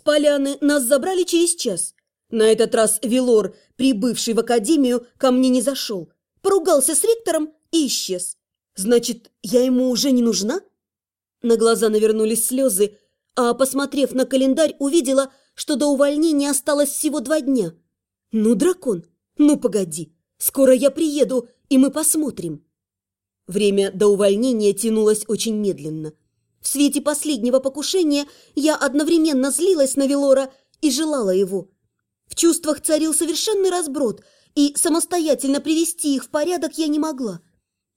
С поляны нас забрали через час. На этот раз Велор, прибывший в академию, ко мне не зашел. Поругался с ректором и исчез. Значит, я ему уже не нужна? На глаза навернулись слезы, а, посмотрев на календарь, увидела, что до увольнения осталось всего два дня. Ну, дракон, ну погоди, скоро я приеду, и мы посмотрим. Время до увольнения тянулось очень медленно. В свете последнего покушения я одновременно злилась на Велора и желала его. В чувствах царил совершенный разброд, и самостоятельно привести их в порядок я не могла.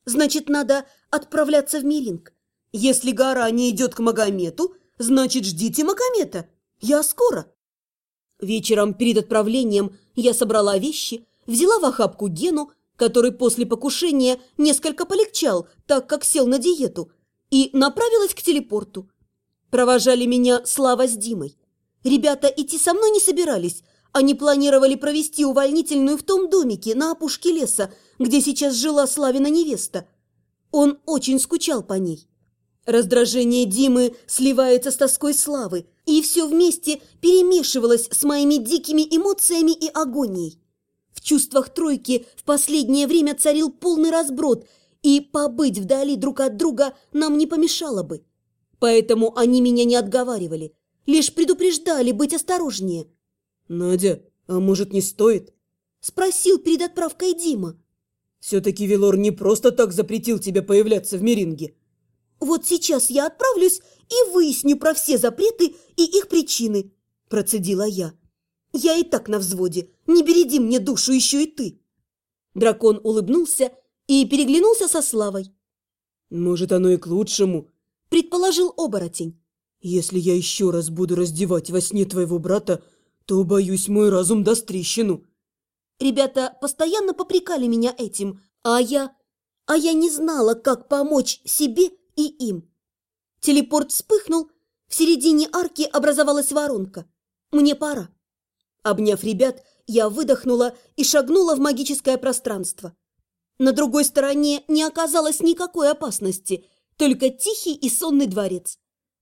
Значит, надо отправляться в Миринг. Если гора не идет к Магомету, значит, ждите Магомета. Я скоро. Вечером перед отправлением я собрала вещи, взяла в охапку Гену, который после покушения несколько полегчал, так как сел на диету, и направилась к телепорту. Провожали меня Слава с Димой. Ребята идти со мной не собирались, они планировали провести увольнительную в том домике на опушке леса, где сейчас жила Славина невеста. Он очень скучал по ней. Раздражение Димы сливается с тоской Славы, и все вместе перемешивалось с моими дикими эмоциями и агонией. В чувствах тройки в последнее время царил полный разброд, и побыть вдали друг от друга нам не помешало бы. Поэтому они меня не отговаривали, лишь предупреждали быть осторожнее. «Надя, а может, не стоит?» – спросил перед отправкой Дима. «Все-таки Велор не просто так запретил тебе появляться в Меринге». «Вот сейчас я отправлюсь и выясню про все запреты и их причины», – процедила я. «Я и так на взводе. Не береди мне душу еще и ты». Дракон улыбнулся и переглянулся со Славой. «Может, оно и к лучшему», – предположил оборотень. «Если я еще раз буду раздевать во сне твоего брата, то, боюсь, мой разум даст трещину». Ребята постоянно попрекали меня этим, а я... А я не знала, как помочь себе и им. Телепорт вспыхнул, в середине арки образовалась воронка. Мне пора. Обняв ребят, я выдохнула и шагнула в магическое пространство. На другой стороне не оказалось никакой опасности, только тихий и сонный дворец.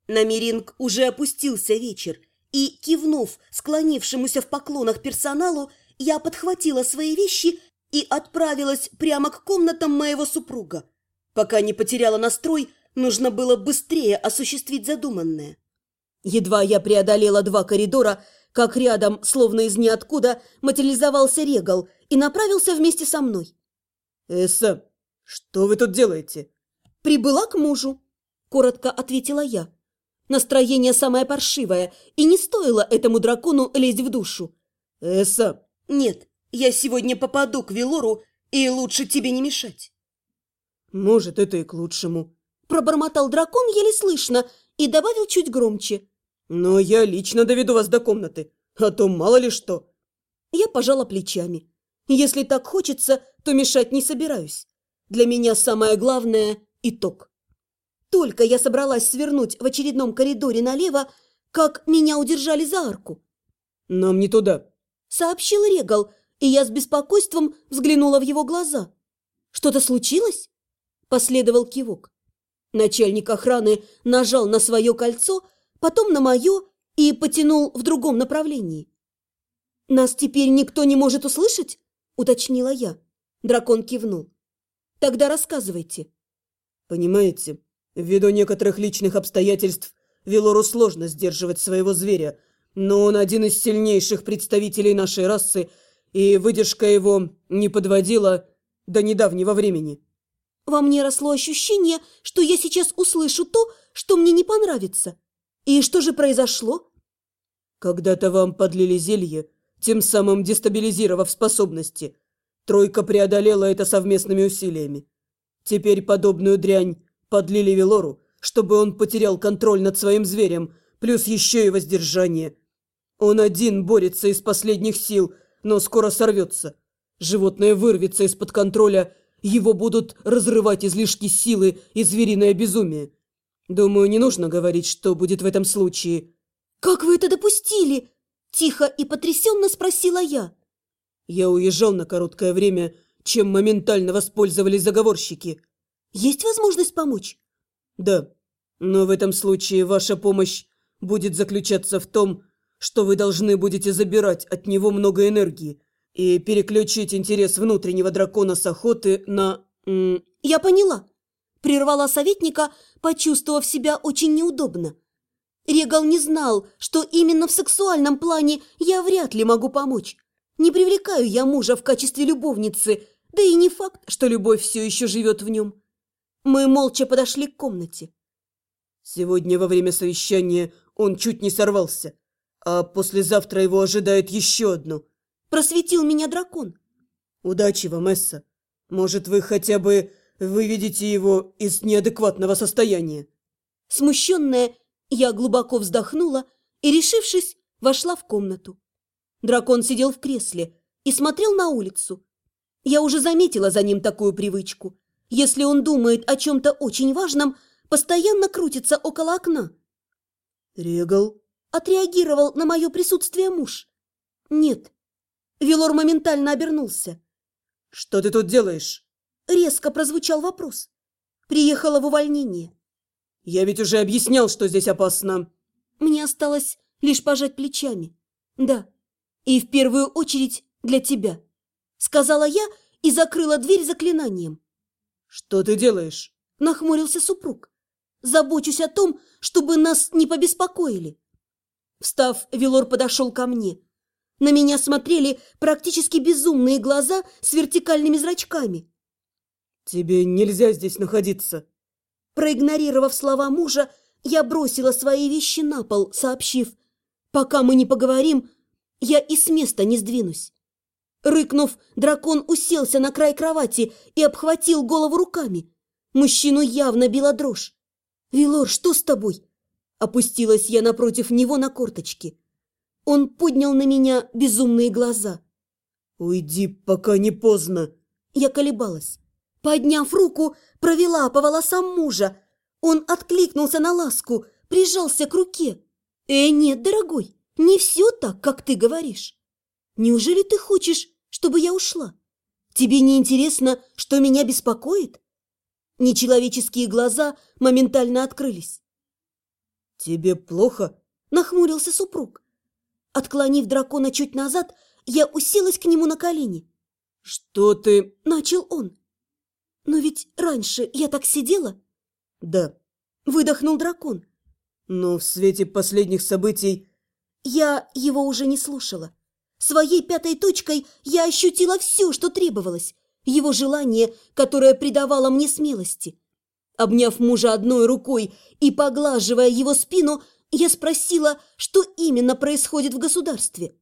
На Миринг уже опустился вечер, и, кивнув склонившемуся в поклонах персоналу, я подхватила свои вещи и отправилась прямо к комнатам моего супруга. Пока не потеряла настрой, нужно было быстрее осуществить задуманное. Едва я преодолела два коридора, как рядом, словно из ниоткуда, материализовался Регал и направился вместе со мной. «Эсса, что вы тут делаете?» «Прибыла к мужу», – коротко ответила я. Настроение самое паршивое, и не стоило этому дракону лезть в душу. «Эсса, «Нет, я сегодня попаду к Велору, и лучше тебе не мешать». «Может, это и к лучшему», – пробормотал дракон еле слышно и добавил чуть громче. «Но я лично доведу вас до комнаты, а то мало ли что». Я пожала плечами. Если так хочется, то мешать не собираюсь. Для меня самое главное – итог. Только я собралась свернуть в очередном коридоре налево, как меня удержали за арку. «Нам не туда», сообщил Регал, и я с беспокойством взглянула в его глаза. «Что-то случилось?» Последовал кивок. Начальник охраны нажал на свое кольцо, потом на мое и потянул в другом направлении. «Нас теперь никто не может услышать?» – уточнила я. Дракон кивнул. «Тогда рассказывайте». «Понимаете, ввиду некоторых личных обстоятельств Велору сложно сдерживать своего зверя – но он один из сильнейших представителей нашей расы, и выдержка его не подводила до недавнего времени. Во мне росло ощущение, что я сейчас услышу то, что мне не понравится. И что же произошло? Когда-то вам подлили зелье, тем самым дестабилизировав способности. Тройка преодолела это совместными усилиями. Теперь подобную дрянь подлили Велору, чтобы он потерял контроль над своим зверем, плюс еще и воздержание – он один борется из последних сил, но скоро сорвется. Животное вырвется из-под контроля, его будут разрывать излишки силы и звериное безумие. Думаю, не нужно говорить, что будет в этом случае. «Как вы это допустили?» – тихо и потрясенно спросила я. Я уезжал на короткое время, чем моментально воспользовались заговорщики. Есть возможность помочь? Да, но в этом случае ваша помощь будет заключаться в том, что вы должны будете забирать от него много энергии и переключить интерес внутреннего дракона с охоты на... Я поняла. Прервала советника, почувствовав себя очень неудобно. Регал не знал, что именно в сексуальном плане я вряд ли могу помочь. Не привлекаю я мужа в качестве любовницы, да и не факт, что любовь все еще живет в нем. Мы молча подошли к комнате. Сегодня во время совещания он чуть не сорвался, а послезавтра его ожидает еще одно. Просветил меня дракон. Удачи вам, Эсса. Может, вы хотя бы выведете его из неадекватного состояния. Смущенная, я глубоко вздохнула и, решившись, вошла в комнату. Дракон сидел в кресле и смотрел на улицу. Я уже заметила за ним такую привычку. Если он думает о чем-то очень важном, постоянно крутится около окна. «Регал?» – отреагировал на мое присутствие муж. «Нет». Велор моментально обернулся. «Что ты тут делаешь?» Резко прозвучал вопрос. Приехала в увольнение. «Я ведь уже объяснял, что здесь опасно». Мне осталось лишь пожать плечами. «Да, и в первую очередь для тебя», — сказала я и закрыла дверь заклинанием. «Что ты делаешь?» – нахмурился супруг. «Забочусь о том, чтобы нас не побеспокоили». Встав, Велор подошел ко мне. На меня смотрели практически безумные глаза с вертикальными зрачками. «Тебе нельзя здесь находиться». Проигнорировав слова мужа, я бросила свои вещи на пол, сообщив, «Пока мы не поговорим, я и с места не сдвинусь». Рыкнув, дракон уселся на край кровати и обхватил голову руками. Мужчину явно била дрожь. «Вилор, что с тобой?» Опустилась я напротив него на корточки. Он поднял на меня безумные глаза. «Уйди, пока не поздно!» Я колебалась. Подняв руку, провела по волосам мужа. Он откликнулся на ласку, прижался к руке. «Э, нет, дорогой, не все так, как ты говоришь. Неужели ты хочешь, чтобы я ушла? Тебе не интересно, что меня беспокоит?» Нечеловеческие глаза моментально открылись. «Тебе плохо?» – нахмурился супруг. Отклонив дракона чуть назад, я уселась к нему на колени. «Что ты?» – начал он. «Но ведь раньше я так сидела?» «Да», – выдохнул дракон. «Но в свете последних событий...» Я его уже не слушала. Своей пятой точкой я ощутила все, что требовалось. Его желание, которое придавало мне смелости. Обняв мужа одной рукой и поглаживая его спину, я спросила, что именно происходит в государстве.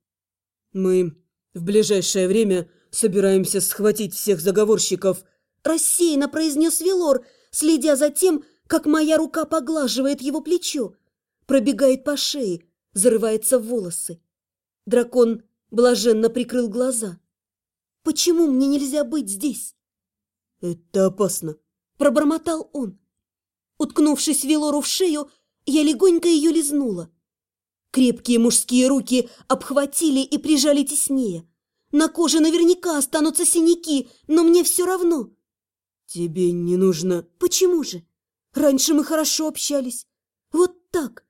«Мы в ближайшее время собираемся схватить всех заговорщиков рассеянно произнес Велор, следя за тем, как моя рука поглаживает его плечо, пробегает по шее, зарывается в волосы. Дракон блаженно прикрыл глаза. «Почему мне нельзя быть здесь?» «Это опасно», – пробормотал он. Уткнувшись Велору в шею, я легонько ее лизнула. Крепкие мужские руки обхватили и прижали теснее. На коже наверняка останутся синяки, но мне все равно. «Тебе не нужно...» «Почему же? Раньше мы хорошо общались. Вот так!»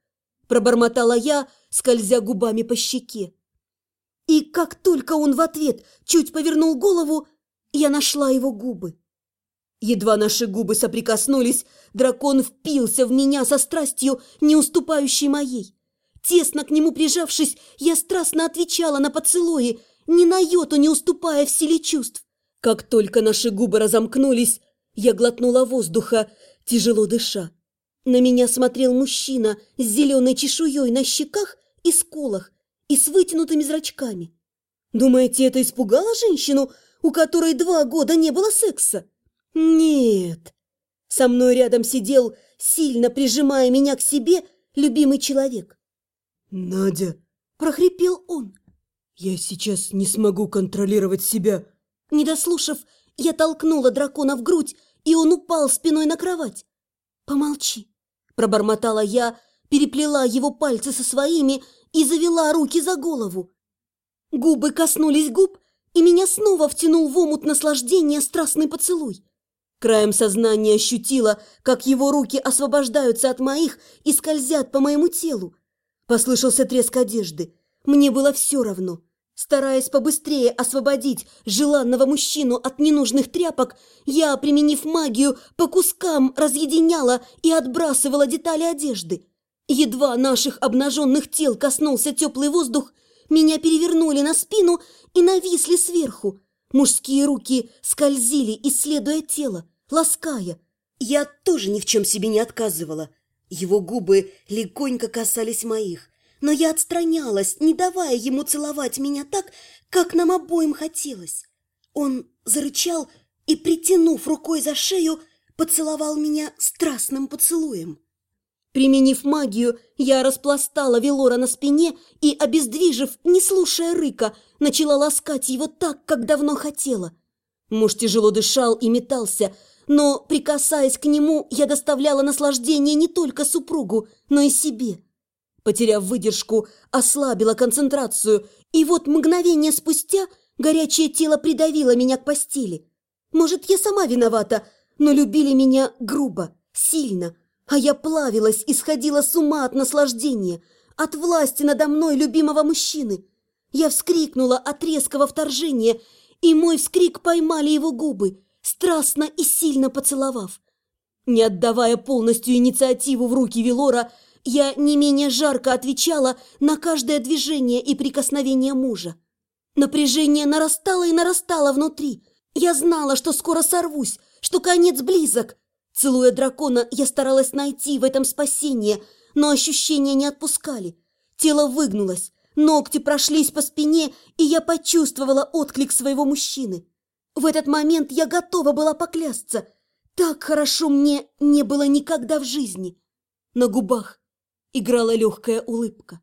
Пробормотала я, скользя губами по щеке. И как только он в ответ чуть повернул голову, я нашла его губы. Едва наши губы соприкоснулись, дракон впился в меня со страстью, не уступающей моей. Тесно к нему прижавшись, я страстно отвечала на поцелуи, ни на йоту не уступая в силе чувств. Как только наши губы разомкнулись, я глотнула воздуха, тяжело дыша. На меня смотрел мужчина с зеленой чешуей на щеках и скулах и с вытянутыми зрачками. Думаете, это испугало женщину, у которой два года не было секса? Нет. Со мной рядом сидел, сильно прижимая меня к себе, любимый человек. «Надя!» – прохрипел он. «Я сейчас не смогу контролировать себя!» Не дослушав, я толкнула дракона в грудь и он упал спиной на кровать. «Помолчи», – пробормотала я, переплела его пальцы со своими и завела руки за голову. Губы коснулись губ, и меня снова втянул в омут наслаждения страстный поцелуй. Краем сознания ощутила, как его руки освобождаются от моих и скользят по моему телу. Послышался треск одежды. Мне было все равно. Стараясь побыстрее освободить желанного мужчину от ненужных тряпок, я, применив магию, по кускам разъединяла и отбрасывала детали одежды. Едва наших обнаженных тел коснулся теплый воздух, меня перевернули на спину и нависли сверху. Мужские руки скользили, исследуя тело, лаская. Я тоже ни в чем себе не отказывала. Его губы легонько касались моих, но я отстранялась, не давая ему целовать меня так, как нам обоим хотелось. Он зарычал и, притянув рукой за шею, поцеловал меня страстным поцелуем. Применив магию, я распластала Велора на спине и, обездвижив, не слушая рыка, начала ласкать его так, как давно хотела. Муж тяжело дышал и метался, но, прикасаясь к нему, я доставляла наслаждение не только супругу, но и себе. Потеряв выдержку, ослабила концентрацию, и вот мгновение спустя горячее тело придавило меня к постели. Может, я сама виновата, но любили меня грубо, сильно, а я плавилась и сходила с ума от наслаждения, от власти надо мной любимого мужчины. Я вскрикнула от резкого вторжения, и мой вскрик поймали его губы, страстно и сильно поцеловав. Не отдавая полностью инициативу в руки Велора, я не менее жарко отвечала на каждое движение и прикосновение мужа. Напряжение нарастало и нарастало внутри. Я знала, что скоро сорвусь, что конец близок, Целуя дракона, я старалась найти в этом спасение, но ощущения не отпускали. Тело выгнулось, ногти прошлись по спине, и я почувствовала отклик своего мужчины. В этот момент я готова была поклясться. Так хорошо мне не было никогда в жизни. На губах играла легкая улыбка.